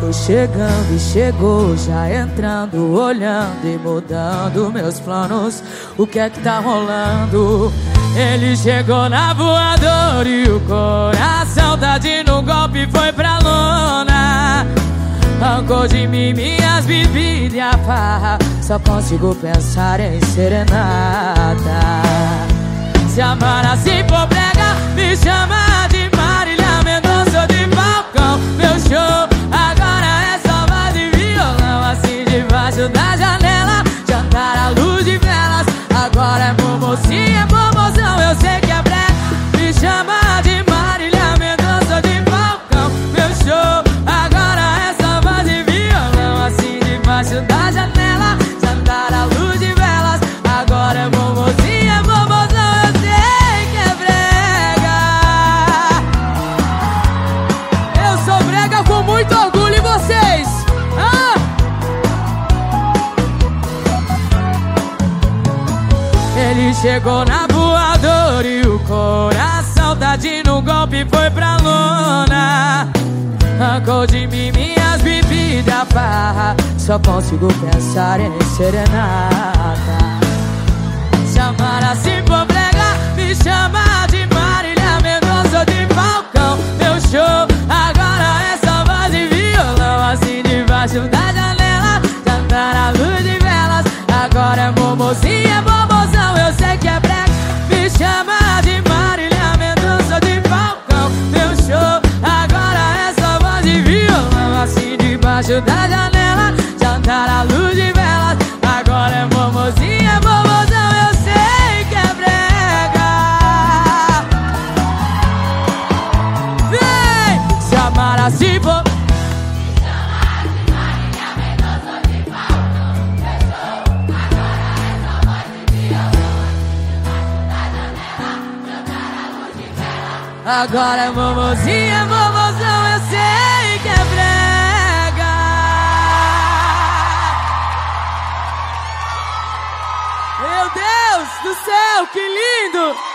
Foi chegando e chegou, já entrando, olhando e mudando meus planos. O que é que tá rolando? Ele chegou na voadora e o coração tá de no golpe foi pra lona. Arrancou de mim minhas bebidas e a farra. Só consigo pensar em serenata. Se amar assim for me chama Ele chegou na voadora e o coração de no golpe foi pra lona. Arrancou de mim minhas bebidas, farra. Só consigo pensar em serenata. Chamar assim por me chama de Marília Mendonça de Falcão. Meu show agora é só voz e violão, assim debaixo da janela. Cantar a luz de velas, agora é debaixo da janela. Cantar a luz de velas, agora é momozinha, momozão. Eu sei que é brega. Vem! Se amar assim for Agora é momozinha, momozão, eu sei Deus do céu, que lindo!